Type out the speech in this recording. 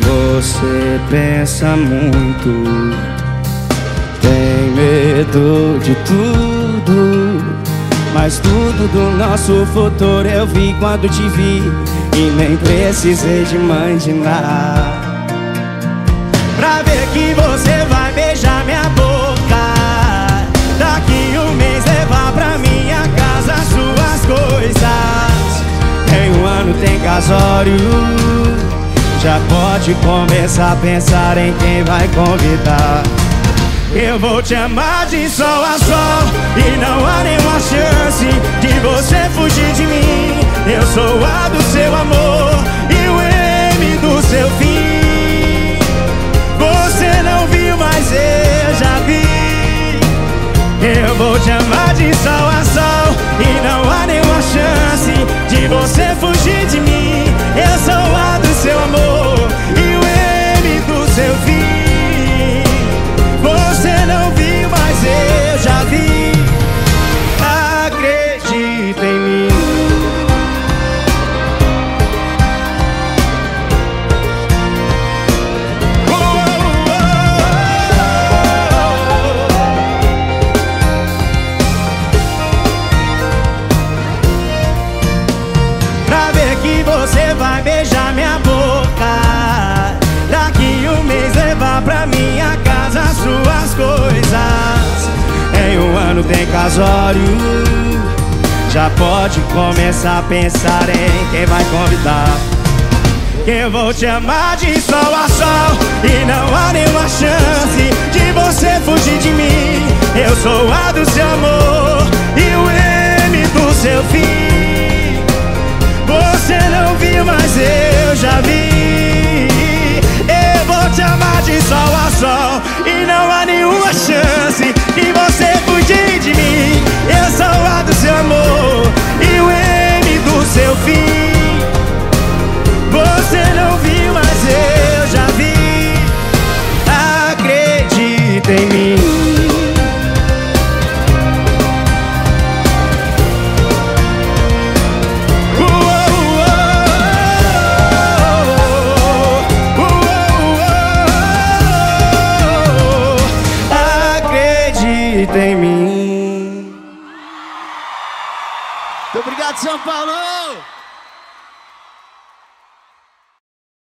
Você pensa muito, tem medo de tudo. Mas tudo do nosso futuro eu vi quando te vi. E nem precisei de imaginar Pra ver que você vai beijar minha boca. Daqui um mês levar pra minha casa suas coisas. Tem um ano, tem casório já pode começar a pensar em quem vai convidar. Eu vou te amar de sol a sol E não há nenhuma chance de você fugir de mim. Eu sou a do seu amor e o M do seu fim. Você não viu, mas eu já vi. Eu vou te amar beijar minha boca. Daqui um mês levar pra minha casa suas coisas. Em um ano tem casório Já pode começar a pensar em quem vai convidar. Que eu vou te amar de sol a sol E não há nenhuma chance de você fugir de mim. Eu sou a do seu amor e o M do seu fim sol E não há nenhuma chance de você fugir de mim. Eu sou a do seu amor e o M do seu fim. Você não viu, mas eu já vi. Acredita em mim Muito obrigado, São Paulo!